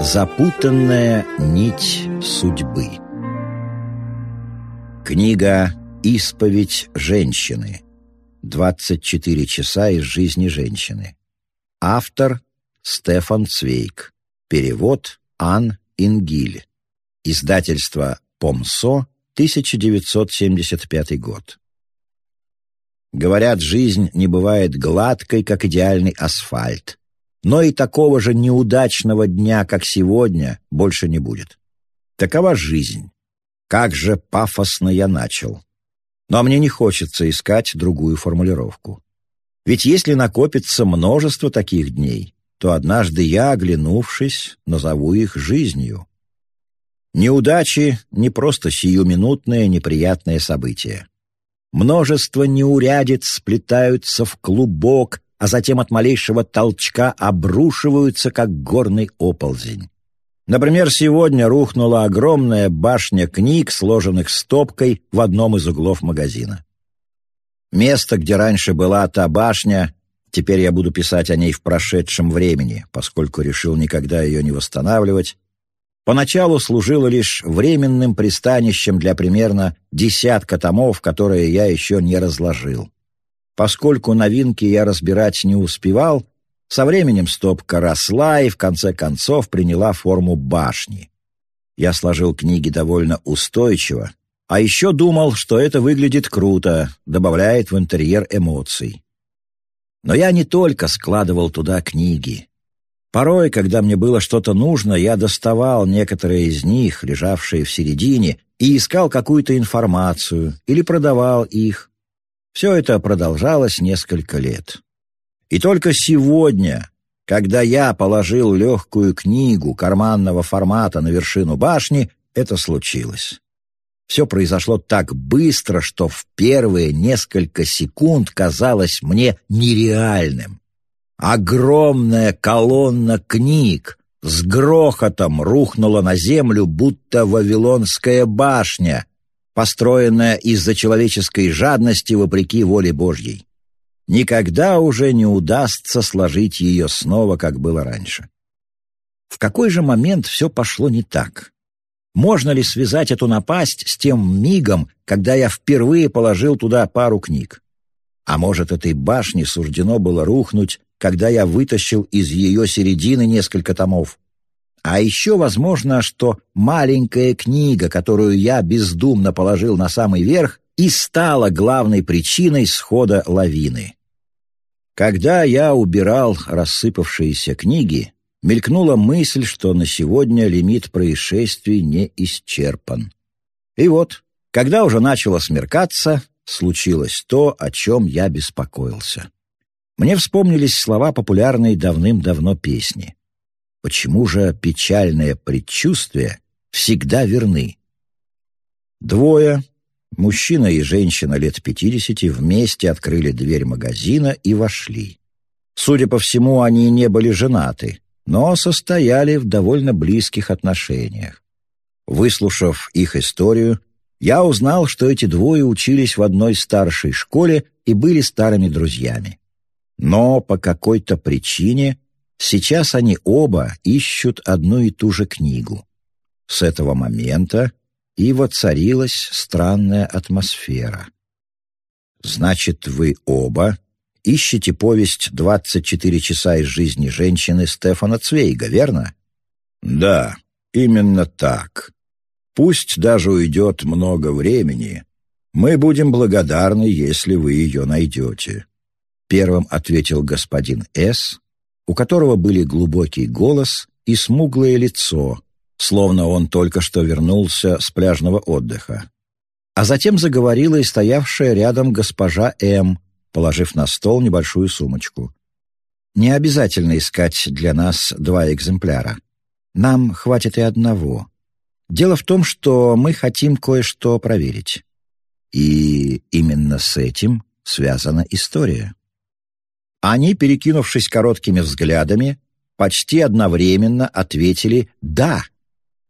Запутанная нить судьбы. Книга «Исповедь женщины» 24 часа из жизни женщины Автор Стефан Цвейк. Перевод Ан Ингиль. Издательство «Помсо», 1975 год. Говорят, жизнь не бывает гладкой, как идеальный асфальт. Но и такого же неудачного дня, как сегодня, больше не будет. Такова жизнь. Как же пафосно я начал. Но мне не хочется искать другую формулировку. Ведь если накопится множество таких дней, то однажды я, оглянувшись, назову их жизнью. Неудачи — не просто сиюминутное неприятное событие. Множество неурядиц сплетаются в клубок, а затем от малейшего толчка обрушиваются, как горный оползень. Например, сегодня рухнула огромная башня книг, сложенных стопкой в одном из углов магазина. Место, где раньше была та башня, теперь я буду писать о ней в прошедшем времени, поскольку решил никогда ее не восстанавливать, поначалу служило лишь временным пристанищем для примерно десятка томов, которые я еще не разложил. Поскольку новинки я разбирать не успевал, со временем стопка росла и в конце концов приняла форму башни. Я сложил книги довольно устойчиво, а еще думал, что это выглядит круто, добавляет в интерьер эмоций. Но я не только складывал туда книги. Порой, когда мне было что-то нужно, я доставал некоторые из них, лежавшие в середине, и искал какую-то информацию или продавал их. Все это продолжалось несколько лет. И только сегодня, когда я положил легкую книгу карманного формата на вершину башни, это случилось. Все произошло так быстро, что в первые несколько секунд казалось мне нереальным. Огромная колонна книг с грохотом рухнула на землю, будто Вавилонская башня, построенная из-за человеческой жадности вопреки воле Божьей. Никогда уже не удастся сложить ее снова, как было раньше. В какой же момент все пошло не так? Можно ли связать эту напасть с тем мигом, когда я впервые положил туда пару книг? А может, этой башне суждено было рухнуть когда я вытащил из ее середины несколько томов. А еще возможно, что маленькая книга, которую я бездумно положил на самый верх, и стала главной причиной схода лавины. Когда я убирал рассыпавшиеся книги, мелькнула мысль, что на сегодня лимит происшествий не исчерпан. И вот, когда уже начало смеркаться, случилось то, о чем я беспокоился. Мне вспомнились слова популярной давным-давно песни. Почему же печальные предчувствия всегда верны? Двое, мужчина и женщина лет пятидесяти, вместе открыли дверь магазина и вошли. Судя по всему, они не были женаты, но состояли в довольно близких отношениях. Выслушав их историю, я узнал, что эти двое учились в одной старшей школе и были старыми друзьями. Но по какой-то причине сейчас они оба ищут одну и ту же книгу. С этого момента и воцарилась странная атмосфера. «Значит, вы оба ищете повесть «24 часа из жизни женщины» Стефана Цвейга, верно?» «Да, именно так. Пусть даже уйдет много времени, мы будем благодарны, если вы ее найдете. Первым ответил господин С., у которого были глубокий голос и смуглое лицо, словно он только что вернулся с пляжного отдыха. А затем заговорила и стоявшая рядом госпожа М., положив на стол небольшую сумочку. «Не обязательно искать для нас два экземпляра. Нам хватит и одного. Дело в том, что мы хотим кое-что проверить. И именно с этим связана история». Они, перекинувшись короткими взглядами, почти одновременно ответили «да».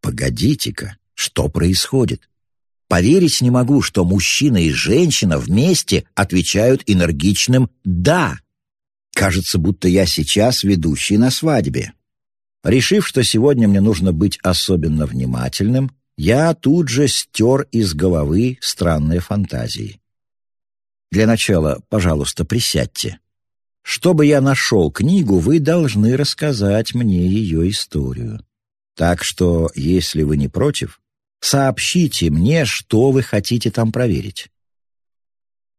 «Погодите-ка, что происходит?» Поверить не могу, что мужчина и женщина вместе отвечают энергичным «да». Кажется, будто я сейчас ведущий на свадьбе. Решив, что сегодня мне нужно быть особенно внимательным, я тут же стер из головы странные фантазии. Для начала, пожалуйста, присядьте. Чтобы я нашел книгу, вы должны рассказать мне ее историю. Так что, если вы не против, сообщите мне, что вы хотите там проверить.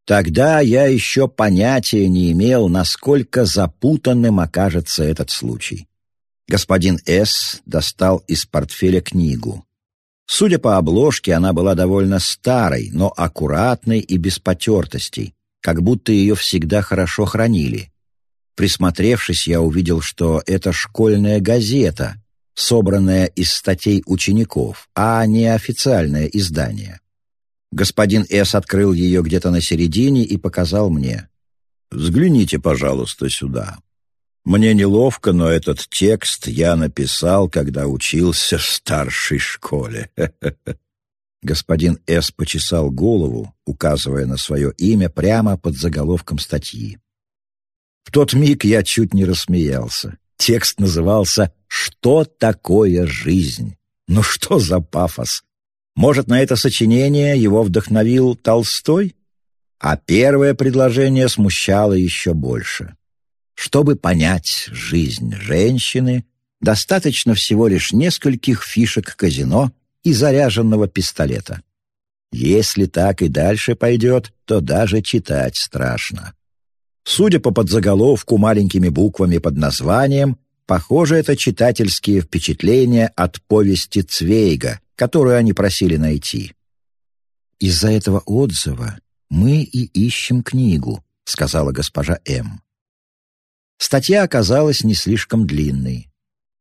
Тогда я еще понятия не имел, насколько запутанным окажется этот случай. Господин С. достал из портфеля книгу. Судя по обложке, она была довольно старой, но аккуратной и без потертостей, как будто ее всегда хорошо хранили. Присмотревшись, я увидел, что это школьная газета, собранная из статей учеников, а не официальное издание. Господин С. открыл ее где-то на середине и показал мне. «Взгляните, пожалуйста, сюда. Мне неловко, но этот текст я написал, когда учился в старшей школе». Господин С. почесал голову, указывая на свое имя прямо под заголовком статьи. В тот миг я чуть не рассмеялся. Текст назывался «Что такое жизнь?» Ну что за пафос? Может, на это сочинение его вдохновил Толстой? А первое предложение смущало еще больше. Чтобы понять жизнь женщины, достаточно всего лишь нескольких фишек казино и заряженного пистолета. Если так и дальше пойдет, то даже читать страшно. Судя по подзаголовку маленькими буквами под названием, похоже, это читательские впечатления от повести Цвейга, которую они просили найти. «Из-за этого отзыва мы и ищем книгу», — сказала госпожа М. Статья оказалась не слишком длинной.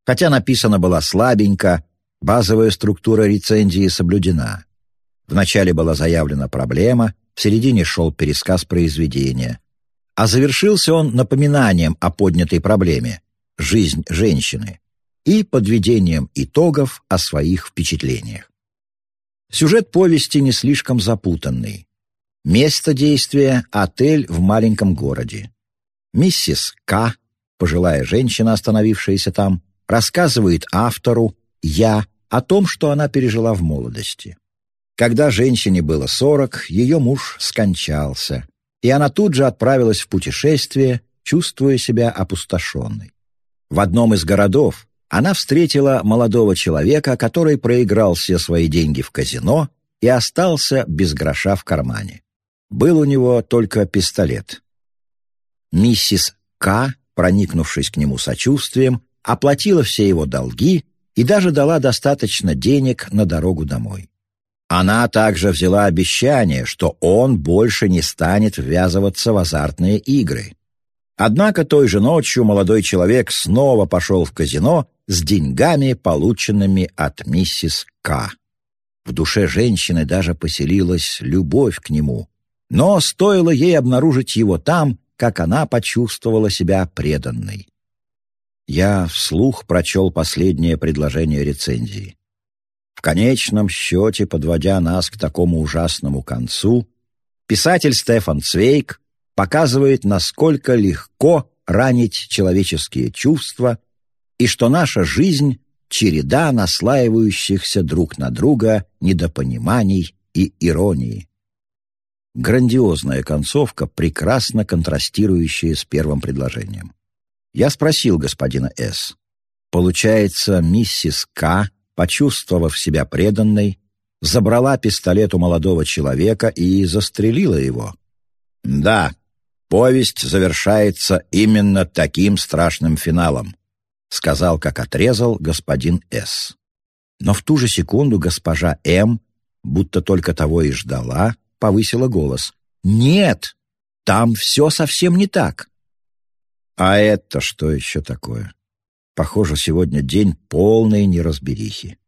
Хотя написана была слабенько, базовая структура рецензии соблюдена. Вначале была заявлена проблема, в середине шел пересказ произведения. А завершился он напоминанием о поднятой проблеме — жизнь женщины и подведением итогов о своих впечатлениях. Сюжет повести не слишком запутанный. Место действия — отель в маленьком городе. Миссис К., пожилая женщина, остановившаяся там, рассказывает автору «Я» о том, что она пережила в молодости. Когда женщине было сорок, ее муж скончался, и она тут же отправилась в путешествие, чувствуя себя опустошенной. В одном из городов она встретила молодого человека, который проиграл все свои деньги в казино и остался без гроша в кармане. Был у него только пистолет. Миссис К., проникнувшись к нему сочувствием, оплатила все его долги и даже дала достаточно денег на дорогу домой. Она также взяла обещание, что он больше не станет ввязываться в азартные игры. Однако той же ночью молодой человек снова пошел в казино с деньгами, полученными от миссис К. В душе женщины даже поселилась любовь к нему, но стоило ей обнаружить его там, как она почувствовала себя преданной. Я вслух прочел последнее предложение рецензии. В конечном счете, подводя нас к такому ужасному концу, писатель Стефан Цвейк показывает, насколько легко ранить человеческие чувства и что наша жизнь — череда наслаивающихся друг на друга недопониманий и иронии. Грандиозная концовка, прекрасно контрастирующая с первым предложением. Я спросил господина С. Получается, миссис К., почувствовав себя преданной, забрала пистолет у молодого человека и застрелила его? Да, повесть завершается именно таким страшным финалом сказал, как отрезал господин С. Но в ту же секунду госпожа М, будто только того и ждала, повысила голос. «Нет, там все совсем не так». А это что еще такое? Похоже, сегодня день полной неразберихи.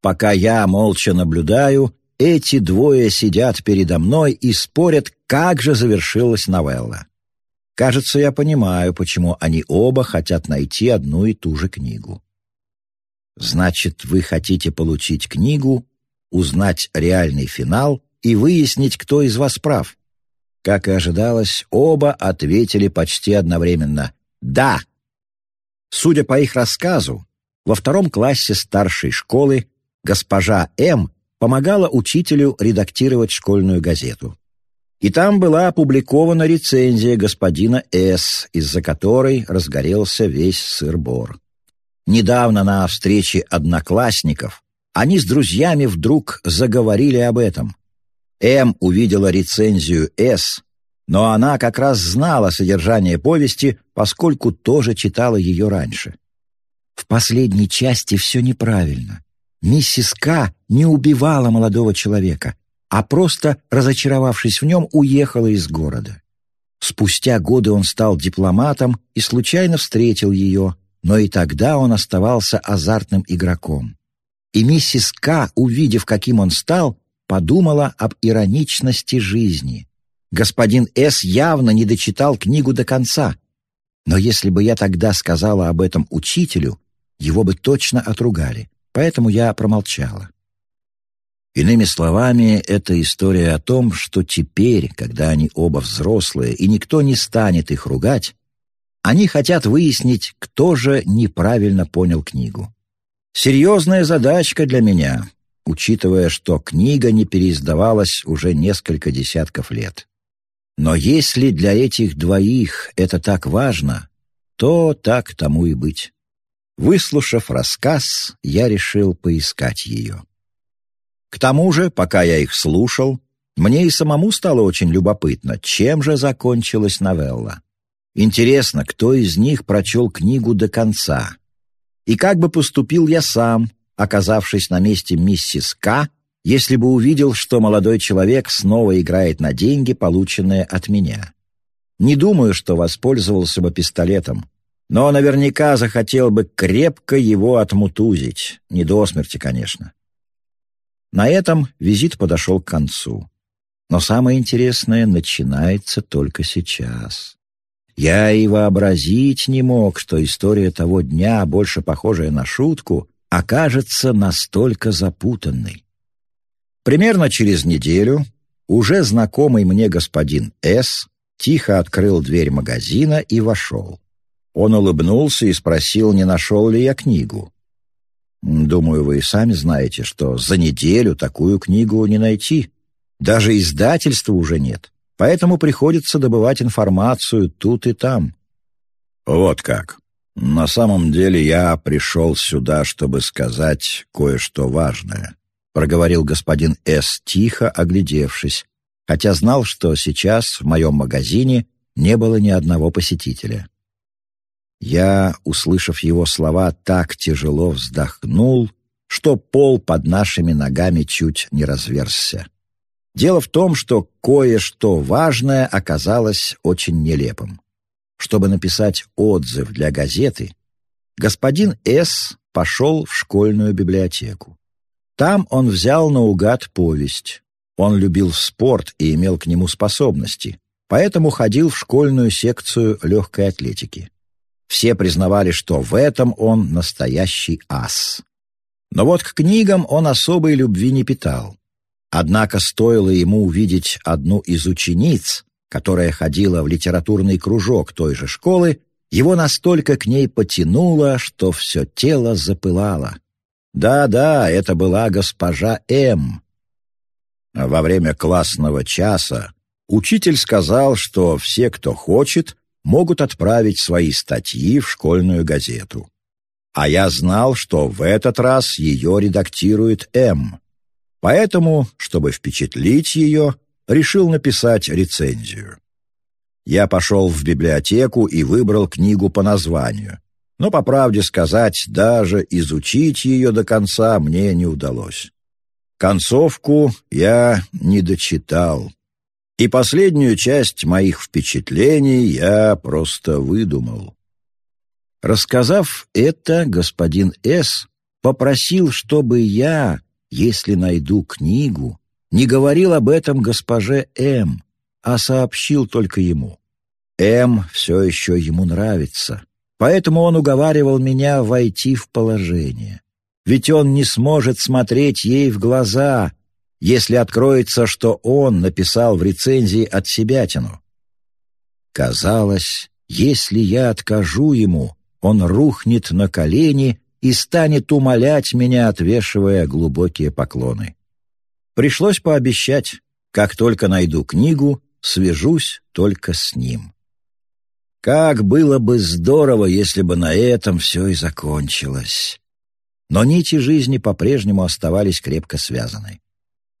Пока я молча наблюдаю, эти двое сидят передо мной и спорят, как же завершилась новелла. Кажется, я понимаю, почему они оба хотят найти одну и ту же книгу. Значит, вы хотите получить книгу, узнать реальный финал и выяснить, кто из вас прав. Как и ожидалось, оба ответили почти одновременно «Да». Судя по их рассказу, во втором классе старшей школы госпожа М. помогала учителю редактировать школьную газету. И там была опубликована рецензия господина С., из-за которой разгорелся весь сыр-бор. Недавно на встрече одноклассников они с друзьями вдруг заговорили об этом. М увидела рецензию С, но она как раз знала содержание повести, поскольку тоже читала ее раньше. В последней части все неправильно. Миссис К. не убивала молодого человека, а просто, разочаровавшись в нем, уехала из города. Спустя годы он стал дипломатом и случайно встретил ее, но и тогда он оставался азартным игроком. И миссис К., увидев, каким он стал, подумала об ироничности жизни. Господин С. явно не дочитал книгу до конца. Но если бы я тогда сказала об этом учителю, его бы точно отругали, поэтому я промолчала. Иными словами, это история о том, что теперь, когда они оба взрослые и никто не станет их ругать, они хотят выяснить, кто же неправильно понял книгу. Серьезная задачка для меня, учитывая, что книга не переиздавалась уже несколько десятков лет. Но если для этих двоих это так важно, то так тому и быть. Выслушав рассказ, я решил поискать ее. К тому же, пока я их слушал, мне и самому стало очень любопытно, чем же закончилась новелла. Интересно, кто из них прочел книгу до конца? И как бы поступил я сам, оказавшись на месте миссис К., если бы увидел, что молодой человек снова играет на деньги, полученные от меня? Не думаю, что воспользовался бы пистолетом, но наверняка захотел бы крепко его отмутузить, не до смерти, конечно. На этом визит подошел к концу. Но самое интересное начинается только сейчас. Я и вообразить не мог, что история того дня, больше похожая на шутку, окажется настолько запутанной. Примерно через неделю уже знакомый мне господин С. тихо открыл дверь магазина и вошел. Он улыбнулся и спросил, не нашел ли я книгу. Думаю, вы и сами знаете, что за неделю такую книгу не найти. Даже издательства уже нет поэтому приходится добывать информацию тут и там. Вот как. На самом деле я пришел сюда, чтобы сказать кое-что важное, проговорил господин С. тихо, оглядевшись, хотя знал, что сейчас в моем магазине не было ни одного посетителя. Я, услышав его слова, так тяжело вздохнул, что пол под нашими ногами чуть не разверзся. Дело в том, что кое-что важное оказалось очень нелепым. Чтобы написать отзыв для газеты, господин С. пошел в школьную библиотеку. Там он взял наугад повесть. Он любил спорт и имел к нему способности, поэтому ходил в школьную секцию легкой атлетики. Все признавали, что в этом он настоящий ас. Но вот к книгам он особой любви не питал. Однако стоило ему увидеть одну из учениц, которая ходила в литературный кружок той же школы, его настолько к ней потянуло, что все тело запылало. Да-да, это была госпожа М. Во время классного часа учитель сказал, что все, кто хочет, могут отправить свои статьи в школьную газету. А я знал, что в этот раз ее редактирует М. Поэтому, чтобы впечатлить ее, решил написать рецензию. Я пошел в библиотеку и выбрал книгу по названию. Но, по правде сказать, даже изучить ее до конца мне не удалось. Концовку я не дочитал. И последнюю часть моих впечатлений я просто выдумал. Рассказав это, господин С. попросил, чтобы я если найду книгу, не говорил об этом госпоже М, а сообщил только ему. М все еще ему нравится, поэтому он уговаривал меня войти в положение. Ведь он не сможет смотреть ей в глаза, если откроется, что он написал в рецензии от себятину? Казалось, если я откажу ему, он рухнет на колени и станет умолять меня, отвешивая глубокие поклоны. Пришлось пообещать, как только найду книгу, свяжусь только с ним. Как было бы здорово, если бы на этом все и закончилось. Но нити жизни по-прежнему оставались крепко связаны.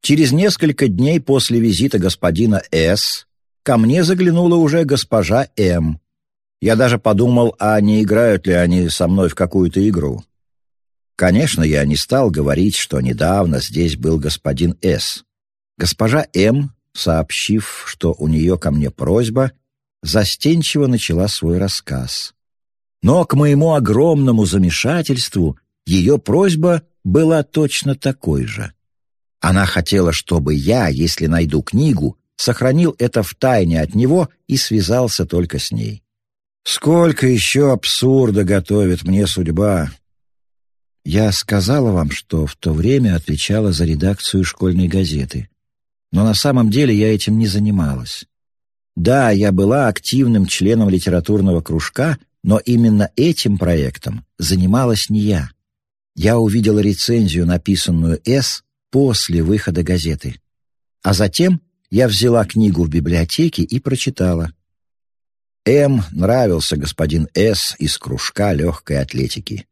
Через несколько дней после визита господина С. ко мне заглянула уже госпожа М. Я даже подумал, а не играют ли они со мной в какую-то игру. Конечно, я не стал говорить, что недавно здесь был господин С. Госпожа М., сообщив, что у нее ко мне просьба, застенчиво начала свой рассказ. Но, к моему огромному замешательству, ее просьба была точно такой же. Она хотела, чтобы я, если найду книгу, сохранил это в тайне от него и связался только с ней. Сколько еще абсурда готовит мне судьба! Я сказала вам, что в то время отвечала за редакцию школьной газеты. Но на самом деле я этим не занималась. Да, я была активным членом литературного кружка, но именно этим проектом занималась не я. Я увидела рецензию, написанную «С», после выхода газеты. А затем я взяла книгу в библиотеке и прочитала. М нравился господин С из кружка легкой атлетики.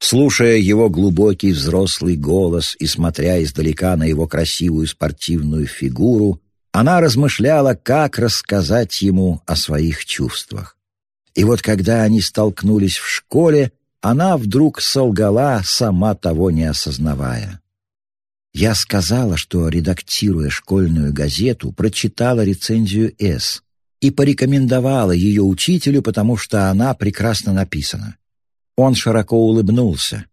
Слушая его глубокий взрослый голос и смотря издалека на его красивую спортивную фигуру, она размышляла, как рассказать ему о своих чувствах. И вот когда они столкнулись в школе, она вдруг солгала, сама того не осознавая. Я сказала, что, редактируя школьную газету, прочитала рецензию «С» и порекомендовала ее учителю, потому что она прекрасно написана. Он широко улыбнулся.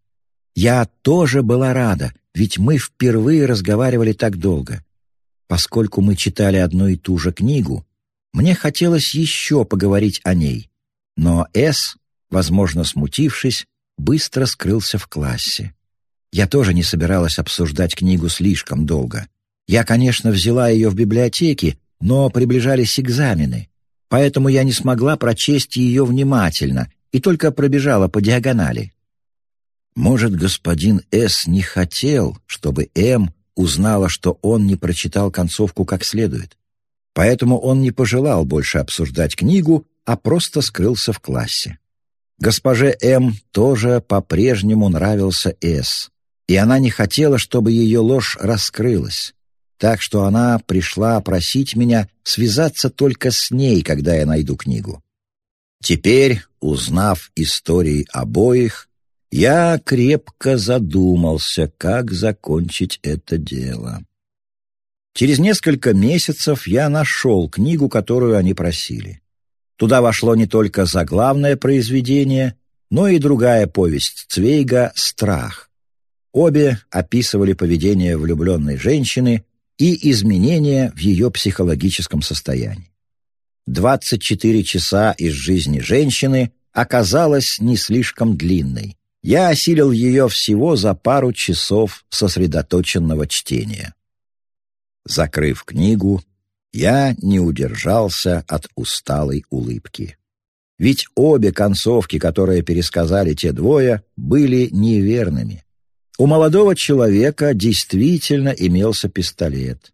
Я тоже была рада, ведь мы впервые разговаривали так долго. Поскольку мы читали одну и ту же книгу, мне хотелось еще поговорить о ней. Но С, возможно, смутившись, быстро скрылся в классе. Я тоже не собиралась обсуждать книгу слишком долго. Я, конечно, взяла ее в библиотеке, но приближались экзамены, поэтому я не смогла прочесть ее внимательно и только пробежала по диагонали. Может, господин С. не хотел, чтобы М. узнала, что он не прочитал концовку как следует. Поэтому он не пожелал больше обсуждать книгу, а просто скрылся в классе. Госпоже М. тоже по-прежнему нравился С и она не хотела, чтобы ее ложь раскрылась. Так что она пришла просить меня связаться только с ней, когда я найду книгу. Теперь, узнав истории обоих, я крепко задумался, как закончить это дело. Через несколько месяцев я нашел книгу, которую они просили. Туда вошло не только заглавное произведение, но и другая повесть Цвейга «Страх». Обе описывали поведение влюбленной женщины и изменения в ее психологическом состоянии. 24 часа из жизни женщины оказалась не слишком длинной. Я осилил ее всего за пару часов сосредоточенного чтения. Закрыв книгу, я не удержался от усталой улыбки. Ведь обе концовки, которые пересказали те двое, были неверными. У молодого человека действительно имелся пистолет.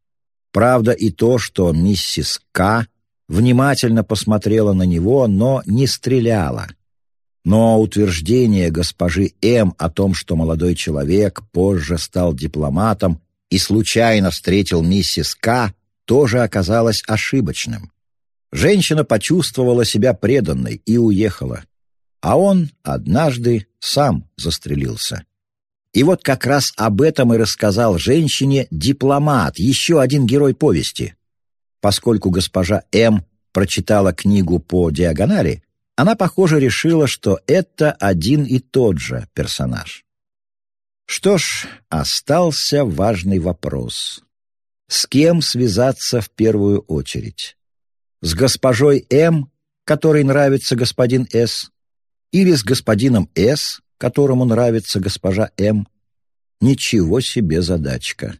Правда и то, что миссис К. внимательно посмотрела на него, но не стреляла. Но утверждение госпожи М. о том, что молодой человек позже стал дипломатом и случайно встретил миссис К., тоже оказалось ошибочным. Женщина почувствовала себя преданной и уехала. А он однажды сам застрелился. И вот как раз об этом и рассказал женщине дипломат, еще один герой повести. Поскольку госпожа М. прочитала книгу по диагонали, она, похоже, решила, что это один и тот же персонаж. Что ж, остался важный вопрос. С кем связаться в первую очередь? С госпожой М., которой нравится господин С., или с господином С., которому нравится госпожа М. Ничего себе задачка.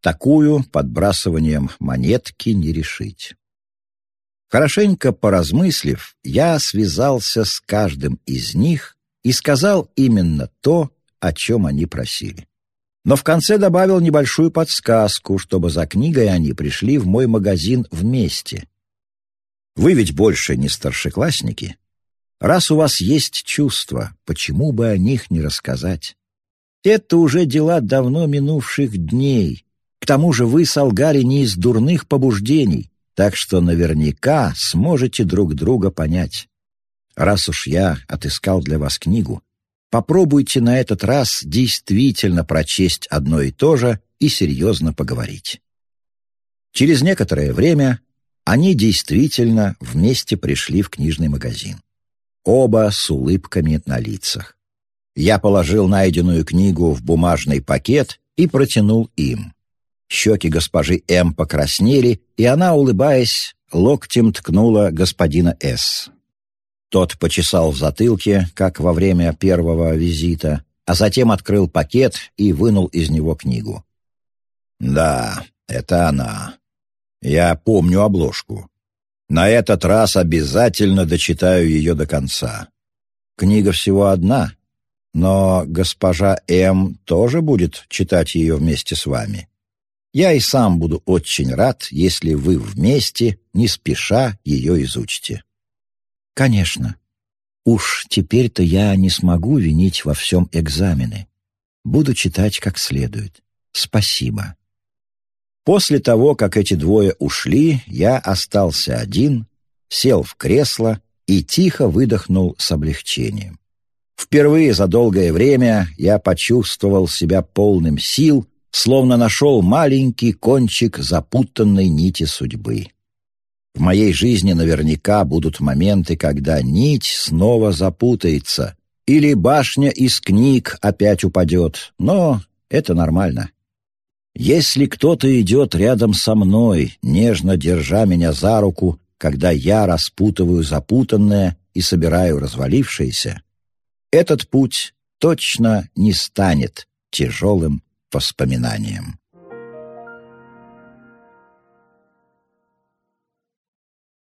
Такую подбрасыванием монетки не решить. Хорошенько поразмыслив, я связался с каждым из них и сказал именно то, о чем они просили. Но в конце добавил небольшую подсказку, чтобы за книгой они пришли в мой магазин вместе. Вы ведь больше не старшеклассники. Раз у вас есть чувства, почему бы о них не рассказать? Это уже дела давно минувших дней. К тому же вы солгали не из дурных побуждений, так что наверняка сможете друг друга понять. Раз уж я отыскал для вас книгу, попробуйте на этот раз действительно прочесть одно и то же и серьезно поговорить. Через некоторое время они действительно вместе пришли в книжный магазин. Оба с улыбками на лицах. Я положил найденную книгу в бумажный пакет и протянул им. Щеки госпожи М покраснели, и она, улыбаясь, локтем ткнула господина С. Тот почесал в затылке, как во время первого визита, а затем открыл пакет и вынул из него книгу. «Да, это она. Я помню обложку. На этот раз обязательно дочитаю ее до конца. Книга всего одна, но госпожа М. тоже будет читать ее вместе с вами. Я и сам буду очень рад, если вы вместе, не спеша, ее изучите». «Конечно. Уж теперь-то я не смогу винить во всем экзамены. Буду читать как следует. Спасибо». После того, как эти двое ушли, я остался один, сел в кресло и тихо выдохнул с облегчением. Впервые за долгое время я почувствовал себя полным сил, словно нашел маленький кончик запутанной нити судьбы. В моей жизни наверняка будут моменты, когда нить снова запутается, или башня из книг опять упадет, но это нормально. Если кто-то идет рядом со мной, нежно держа меня за руку, когда я распутываю запутанное и собираю развалившееся, этот путь точно не станет тяжелым воспоминанием.